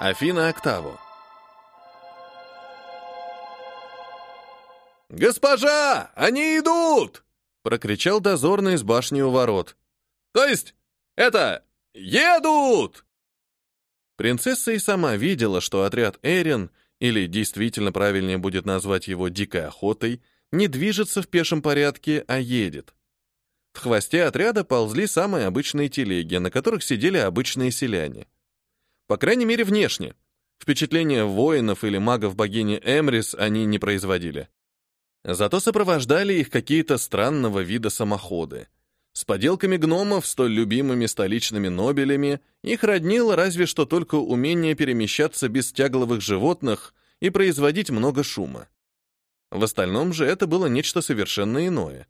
Афина Октаву. «Госпожа! Они идут!» — прокричал дозорный из башни у ворот. «То есть, это, едут!» Принцесса и сама видела, что отряд Эрин, или действительно правильнее будет назвать его «дикой охотой», не движется в пешем порядке, а едет. В хвосте отряда ползли самые обычные телеги, на которых сидели обычные селяне. По крайней мере, внешне. Впечатления воинов или магов богини Эмрис они не производили. Зато сопровождали их какие-то странного вида самоходы. С поделками гномов, столь любимыми столичными нобелями, их роднило разве что только умение перемещаться без тягловых животных и производить много шума. В остальном же это было нечто совершенно иное.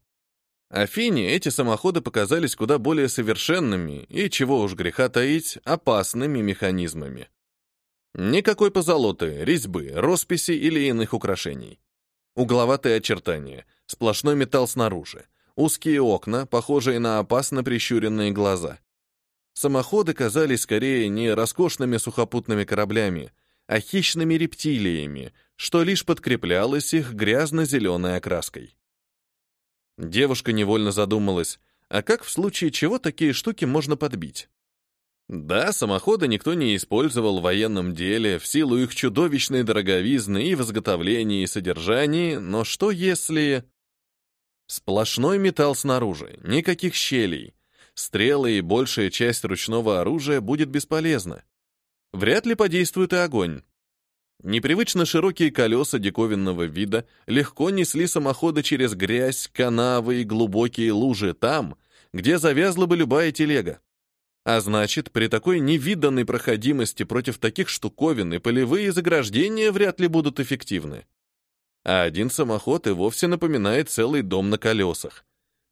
Афине эти самоходы показались куда более совершенными и, чего уж греха таить, опасными механизмами. Никакой позолоты, резьбы, росписи или иных украшений. Угловатые очертания, сплошной металл снаружи, узкие окна, похожие на опасно прищуренные глаза. Самоходы казались скорее не роскошными сухопутными кораблями, а хищными рептилиями, что лишь подкреплялось их грязно-зеленой окраской. Девушка невольно задумалась, а как в случае чего такие штуки можно подбить? Да, самоходы никто не использовал в военном деле в силу их чудовищной дороговизны и в изготовлении и содержании, но что если... Сплошной металл снаружи, никаких щелей. Стрелы и большая часть ручного оружия будет бесполезна. Вряд ли подействует и огонь. Непривычно широкие колеса диковинного вида легко несли самоходы через грязь, канавы и глубокие лужи там, где завязла бы любая телега. А значит, при такой невиданной проходимости против таких штуковин и полевые заграждения вряд ли будут эффективны. А один самоход и вовсе напоминает целый дом на колесах.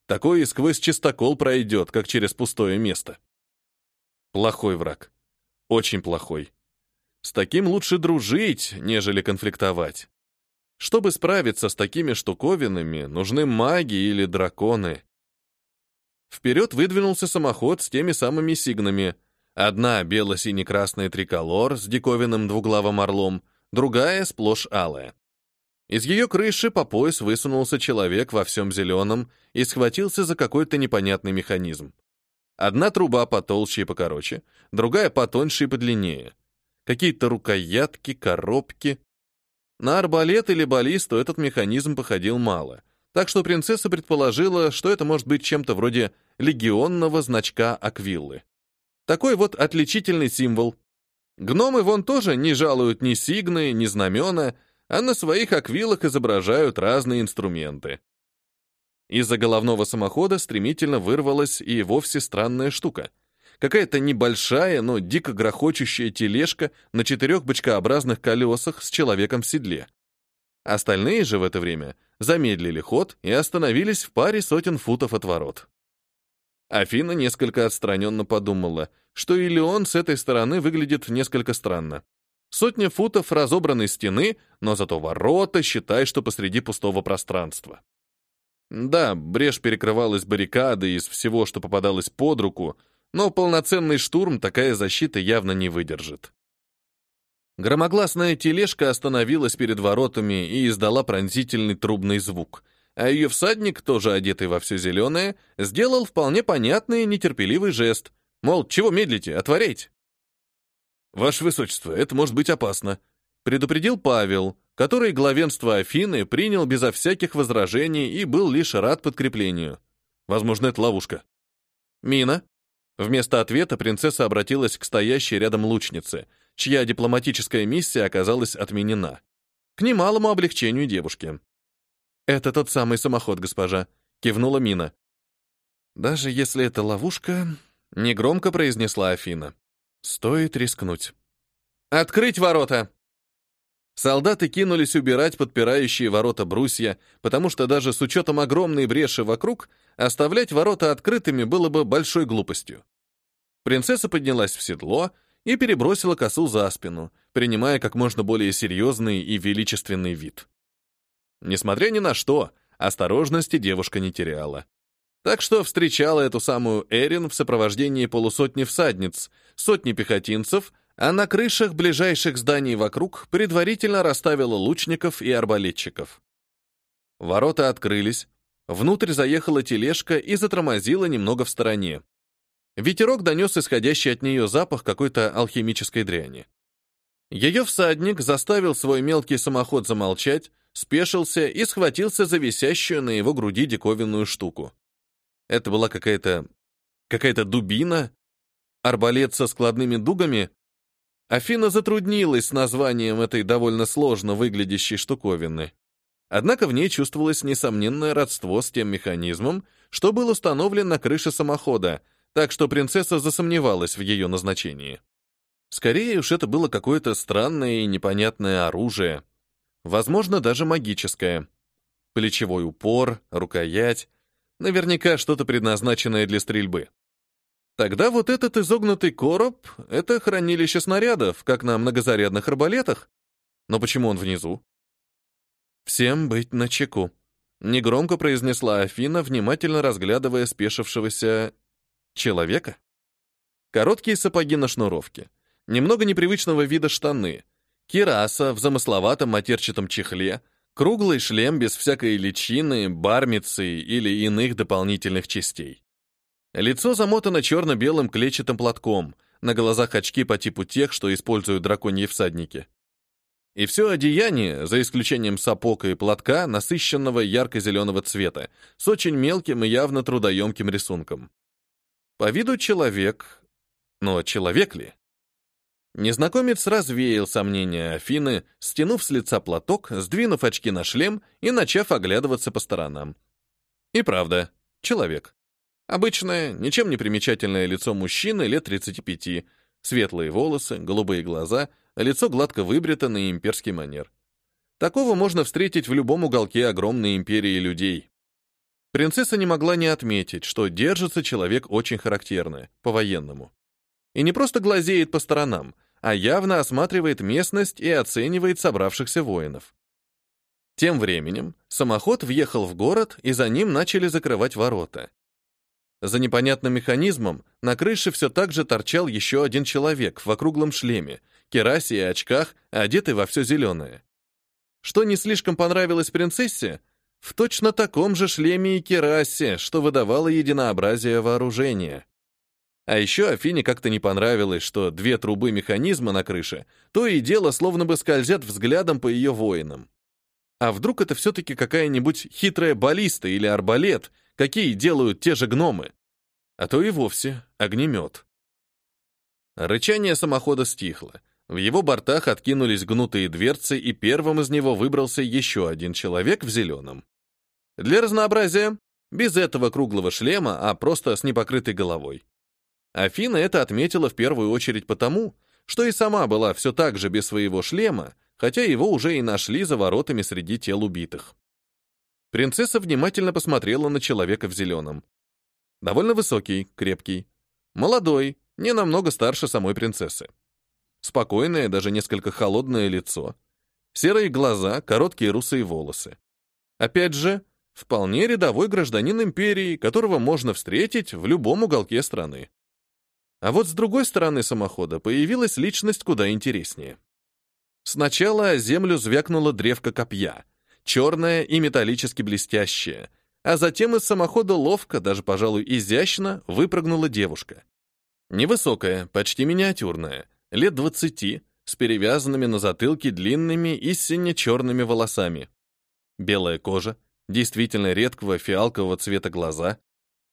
Такой и сквозь чистокол пройдет, как через пустое место. Плохой враг. Очень плохой. С таким лучше дружить, нежели конфликтовать. Чтобы справиться с такими штуковинами, нужны маги или драконы. Вперед выдвинулся самоход с теми самыми сигнами. Одна бело-сине-красный триколор с диковинным двуглавым орлом, другая сплошь алая. Из ее крыши по пояс высунулся человек во всем зеленом и схватился за какой-то непонятный механизм. Одна труба потолще и покороче, другая потоньше и подлиннее какие-то рукоятки, коробки. На арбалет или баллисту этот механизм походил мало, так что принцесса предположила, что это может быть чем-то вроде легионного значка Аквиллы. Такой вот отличительный символ. Гномы вон тоже не жалуют ни сигны, ни знамена, а на своих аквилах изображают разные инструменты. Из-за головного самохода стремительно вырвалась и вовсе странная штука — какая-то небольшая, но дико грохочущая тележка на четырех бочкообразных колесах с человеком в седле. Остальные же в это время замедлили ход и остановились в паре сотен футов от ворот. Афина несколько отстраненно подумала, что и Леон с этой стороны выглядит несколько странно. Сотня футов разобранной стены, но зато ворота, считай, что посреди пустого пространства. Да, брешь перекрывалась баррикадой из всего, что попадалось под руку, но полноценный штурм такая защита явно не выдержит. Громогласная тележка остановилась перед воротами и издала пронзительный трубный звук, а ее всадник, тоже одетый во все зеленое, сделал вполне понятный нетерпеливый жест, мол, чего медлите, отворяйте. «Ваше Высочество, это может быть опасно», — предупредил Павел, который главенство Афины принял безо всяких возражений и был лишь рад подкреплению. Возможно, это ловушка. «Мина», Вместо ответа принцесса обратилась к стоящей рядом лучнице, чья дипломатическая миссия оказалась отменена. К немалому облегчению девушки. «Это тот самый самоход, госпожа», — кивнула Мина. «Даже если это ловушка», — негромко произнесла Афина. «Стоит рискнуть». «Открыть ворота!» Солдаты кинулись убирать подпирающие ворота брусья, потому что даже с учетом огромной бреши вокруг, оставлять ворота открытыми было бы большой глупостью. Принцесса поднялась в седло и перебросила косу за спину, принимая как можно более серьезный и величественный вид. Несмотря ни на что, осторожности девушка не теряла. Так что встречала эту самую Эрин в сопровождении полусотни всадниц, сотни пехотинцев, а на крышах ближайших зданий вокруг предварительно расставила лучников и арбалетчиков. Ворота открылись, внутрь заехала тележка и затормозила немного в стороне. Ветерок донес исходящий от нее запах какой-то алхимической дряни. Ее всадник заставил свой мелкий самоход замолчать, спешился и схватился за висящую на его груди диковинную штуку. Это была какая-то... какая-то дубина? Арбалет со складными дугами? Афина затруднилась с названием этой довольно сложно выглядящей штуковины. Однако в ней чувствовалось несомненное родство с тем механизмом, что был установлен на крыше самохода, так что принцесса засомневалась в ее назначении. Скорее уж это было какое-то странное и непонятное оружие. Возможно, даже магическое. Плечевой упор, рукоять. Наверняка что-то предназначенное для стрельбы. Тогда вот этот изогнутый короб — это хранилище снарядов, как на многозарядных арбалетах. Но почему он внизу? «Всем быть начеку», — негромко произнесла Афина, внимательно разглядывая спешившегося... человека. Короткие сапоги на шнуровке, немного непривычного вида штаны, кираса в замысловатом матерчатом чехле, круглый шлем без всякой личины, бармицы или иных дополнительных частей. Лицо замотано черно-белым клетчатым платком, на глазах очки по типу тех, что используют драконьи всадники. И все одеяние, за исключением сапог и платка, насыщенного ярко-зеленого цвета, с очень мелким и явно трудоемким рисунком. По виду человек, но человек ли? Незнакомец развеял сомнения Афины, стянув с лица платок, сдвинув очки на шлем и начав оглядываться по сторонам. И правда, человек. Обычное, ничем не примечательное лицо мужчины лет 35, светлые волосы, голубые глаза, лицо гладко выбрито на имперский манер. Такого можно встретить в любом уголке огромной империи людей. Принцесса не могла не отметить, что держится человек очень характерно, по-военному. И не просто глазеет по сторонам, а явно осматривает местность и оценивает собравшихся воинов. Тем временем самоход въехал в город, и за ним начали закрывать ворота. За непонятным механизмом на крыше все так же торчал еще один человек в округлом шлеме, керасе и очках, одетый во все зеленое. Что не слишком понравилось принцессе? В точно таком же шлеме и керасе, что выдавало единообразие вооружения. А еще Афине как-то не понравилось, что две трубы механизма на крыше то и дело словно бы скользят взглядом по ее воинам. А вдруг это все-таки какая-нибудь хитрая баллиста или арбалет, какие делают те же гномы? А то и вовсе огнемет. Рычание самохода стихло. В его бортах откинулись гнутые дверцы, и первым из него выбрался еще один человек в зеленом. Для разнообразия, без этого круглого шлема, а просто с непокрытой головой. Афина это отметила в первую очередь потому, что и сама была все так же без своего шлема, хотя его уже и нашли за воротами среди тел убитых. Принцесса внимательно посмотрела на человека в зеленом. Довольно высокий, крепкий. Молодой, не намного старше самой принцессы. Спокойное, даже несколько холодное лицо. Серые глаза, короткие русые волосы. Опять же, вполне рядовой гражданин империи, которого можно встретить в любом уголке страны. А вот с другой стороны самохода появилась личность куда интереснее. Сначала о землю звякнула древко копья, черная и металлически блестящая, а затем из самохода ловко, даже, пожалуй, изящно, выпрыгнула девушка. Невысокая, почти миниатюрная, лет двадцати, с перевязанными на затылке длинными и сине-черными волосами. Белая кожа, действительно редкого фиалкового цвета глаза,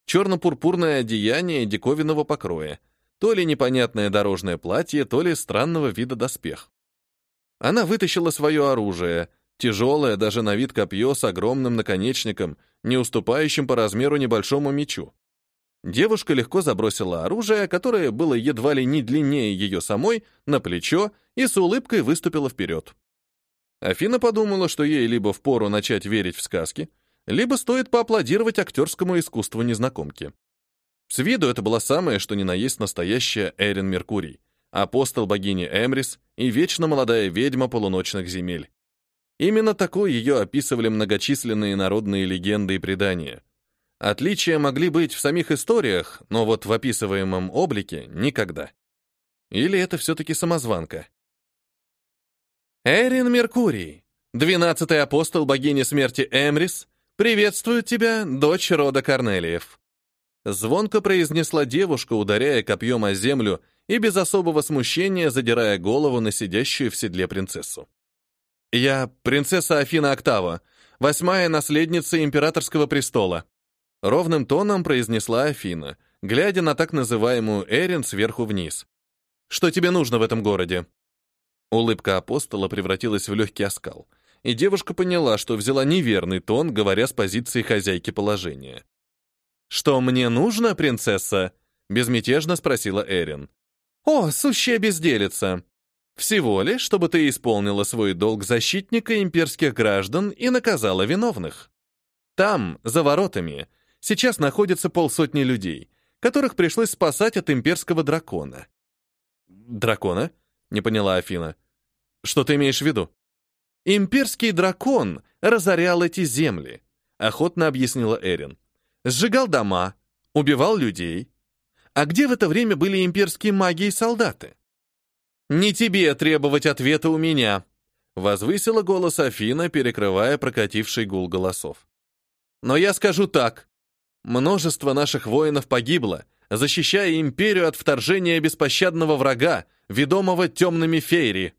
черно-пурпурное одеяние диковинного покроя, то ли непонятное дорожное платье, то ли странного вида доспех. Она вытащила свое оружие, тяжелое даже на вид копье с огромным наконечником, не уступающим по размеру небольшому мечу. Девушка легко забросила оружие, которое было едва ли не длиннее ее самой, на плечо и с улыбкой выступила вперед. Афина подумала, что ей либо впору начать верить в сказки, либо стоит поаплодировать актерскому искусству незнакомки. С виду это была самая, что ни на есть настоящая Эрин Меркурий, апостол богини Эмрис и вечно молодая ведьма полуночных земель. Именно такой ее описывали многочисленные народные легенды и предания. Отличия могли быть в самих историях, но вот в описываемом облике никогда. Или это все-таки самозванка? Эрин Меркурий, двенадцатый апостол богини смерти Эмрис, приветствует тебя, дочь рода Корнелиев. Звонко произнесла девушка, ударяя копьем о землю и без особого смущения задирая голову на сидящую в седле принцессу. «Я принцесса Афина Октава, восьмая наследница императорского престола», ровным тоном произнесла Афина, глядя на так называемую Эрин сверху вниз. «Что тебе нужно в этом городе?» Улыбка апостола превратилась в легкий оскал, и девушка поняла, что взяла неверный тон, говоря с позиции хозяйки положения. «Что мне нужно, принцесса?» — безмятежно спросила Эрин. «О, сущая безделица! Всего лишь, чтобы ты исполнила свой долг защитника имперских граждан и наказала виновных. Там, за воротами, сейчас находится полсотни людей, которых пришлось спасать от имперского дракона». «Дракона?» — не поняла Афина. «Что ты имеешь в виду?» «Имперский дракон разорял эти земли», — охотно объяснила Эрин сжигал дома, убивал людей. А где в это время были имперские маги и солдаты? «Не тебе требовать ответа у меня», — возвысила голос Афина, перекрывая прокативший гул голосов. «Но я скажу так. Множество наших воинов погибло, защищая империю от вторжения беспощадного врага, ведомого темными фейри».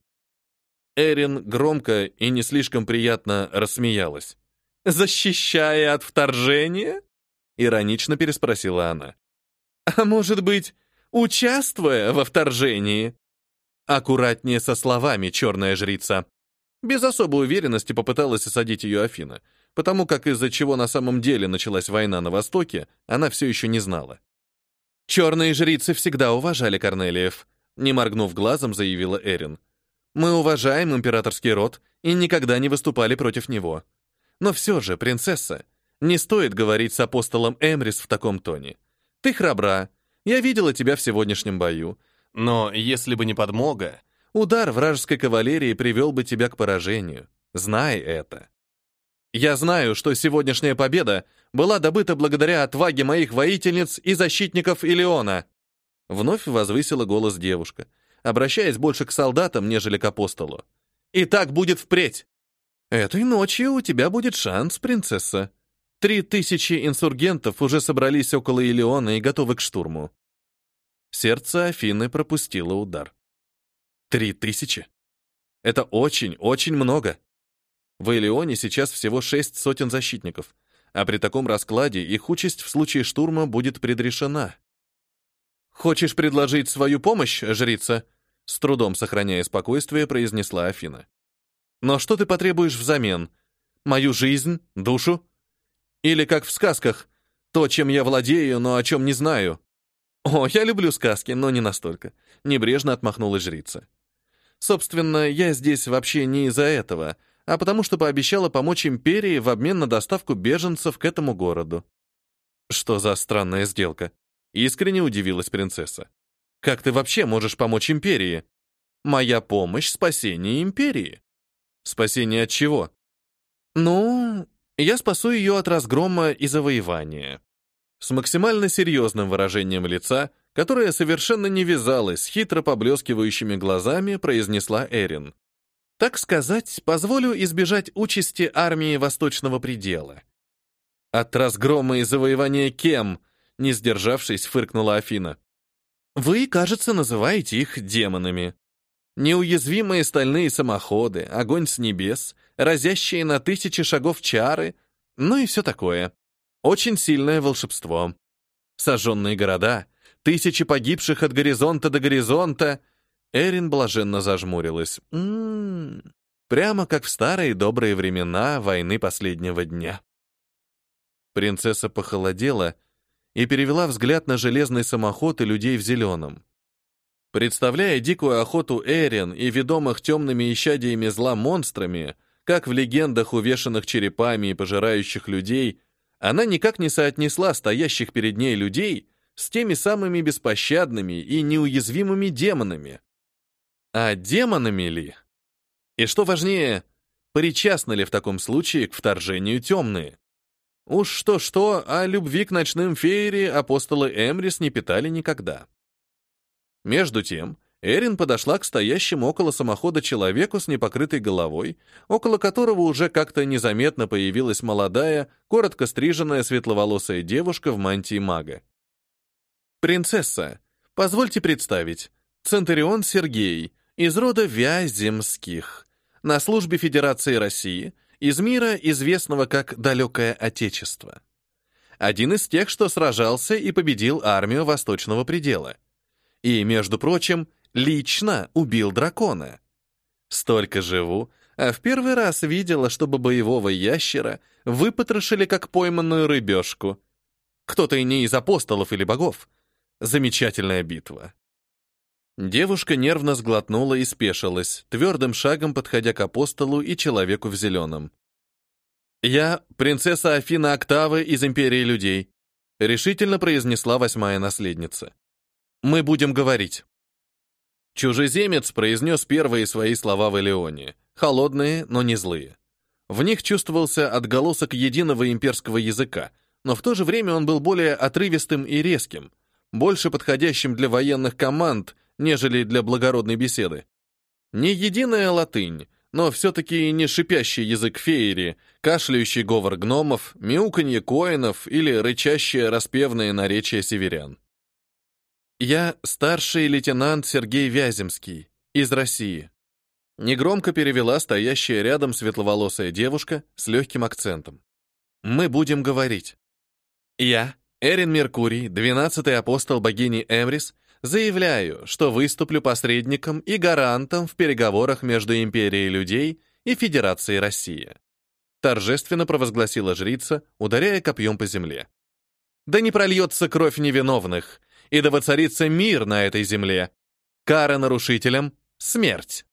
Эрин громко и не слишком приятно рассмеялась. «Защищая от вторжения?» Иронично переспросила она. «А может быть, участвуя во вторжении?» Аккуратнее со словами, черная жрица. Без особой уверенности попыталась осадить ее Афина, потому как из-за чего на самом деле началась война на Востоке, она все еще не знала. «Черные жрицы всегда уважали Корнелиев», не моргнув глазом, заявила Эрин. «Мы уважаем императорский род и никогда не выступали против него. Но все же, принцесса, не стоит говорить с апостолом Эмрис в таком тоне. Ты храбра. Я видела тебя в сегодняшнем бою. Но если бы не подмога, удар вражеской кавалерии привел бы тебя к поражению. Знай это. Я знаю, что сегодняшняя победа была добыта благодаря отваге моих воительниц и защитников Илеона. Вновь возвысила голос девушка, обращаясь больше к солдатам, нежели к апостолу. И так будет впредь. Этой ночью у тебя будет шанс, принцесса. Три тысячи инсургентов уже собрались около Илеона и готовы к штурму. Сердце Афины пропустило удар. Три тысячи? Это очень, очень много. В Илеоне сейчас всего шесть сотен защитников, а при таком раскладе их участь в случае штурма будет предрешена. «Хочешь предложить свою помощь, жрица?» С трудом сохраняя спокойствие, произнесла Афина. «Но что ты потребуешь взамен? Мою жизнь? Душу?» Или как в сказках, то, чем я владею, но о чем не знаю. О, я люблю сказки, но не настолько. Небрежно отмахнулась жрица. Собственно, я здесь вообще не из-за этого, а потому что пообещала помочь империи в обмен на доставку беженцев к этому городу. Что за странная сделка? Искренне удивилась принцесса. Как ты вообще можешь помочь империи? Моя помощь — спасение империи. Спасение от чего? Ну, я спасу ее от разгрома и завоевания. С максимально серьезным выражением лица, которое совершенно не вязалось с хитро поблескивающими глазами, произнесла Эрин. Так сказать, позволю избежать участи армии Восточного предела. От разгрома и завоевания кем? Не сдержавшись, фыркнула Афина. Вы, кажется, называете их демонами. Неуязвимые стальные самоходы, огонь с небес, разящие на тысячи шагов чары, ну и все такое. Очень сильное волшебство. Сожженные города, тысячи погибших от горизонта до горизонта. Эрин блаженно зажмурилась. М -м -м, прямо как в старые добрые времена войны последнего дня. Принцесса похолодела и перевела взгляд на железный самоход и людей в зеленом. Представляя дикую охоту Эрин и ведомых темными исчадиями зла монстрами, как в легендах, увешанных черепами и пожирающих людей, она никак не соотнесла стоящих перед ней людей с теми самыми беспощадными и неуязвимыми демонами. А демонами ли? И что важнее, причастны ли в таком случае к вторжению темные? Уж что-что, а любви к ночным феере апостолы Эмрис не питали никогда. Между тем, Эрин подошла к стоящему около самохода человеку с непокрытой головой, около которого уже как-то незаметно появилась молодая, коротко стриженная светловолосая девушка в мантии мага. «Принцесса, позвольте представить, Центурион Сергей, из рода Вяземских, на службе Федерации России, из мира, известного как «Далекое Отечество». Один из тех, что сражался и победил армию Восточного предела. И, между прочим, Лично убил дракона. Столько живу, а в первый раз видела, чтобы боевого ящера выпотрошили как пойманную рыбешку. Кто-то и не из апостолов или богов. Замечательная битва. Девушка нервно сглотнула и спешилась, твердым шагом подходя к апостолу и человеку в зеленом. «Я принцесса Афина Октавы из Империи Людей», решительно произнесла восьмая наследница. «Мы будем говорить». Чужеземец произнес первые свои слова в Элеоне, холодные, но не злые. В них чувствовался отголосок единого имперского языка, но в то же время он был более отрывистым и резким, больше подходящим для военных команд, нежели для благородной беседы. Не единая латынь, но все-таки не шипящий язык феери, кашляющий говор гномов, мяуканье коинов или рычащее распевное наречие северян. Я старший лейтенант Сергей Вяземский из России. Негромко перевела стоящая рядом светловолосая девушка с легким акцентом. Мы будем говорить. Я, Эрин Меркурий, двенадцатый апостол богини Эмрис, заявляю, что выступлю посредником и гарантом в переговорах между Империей людей и Федерацией России. Торжественно провозгласила жрица, ударяя копьем по земле. Да не прольется кровь невиновных, и да воцарится мир на этой земле. Кара нарушителям — смерть.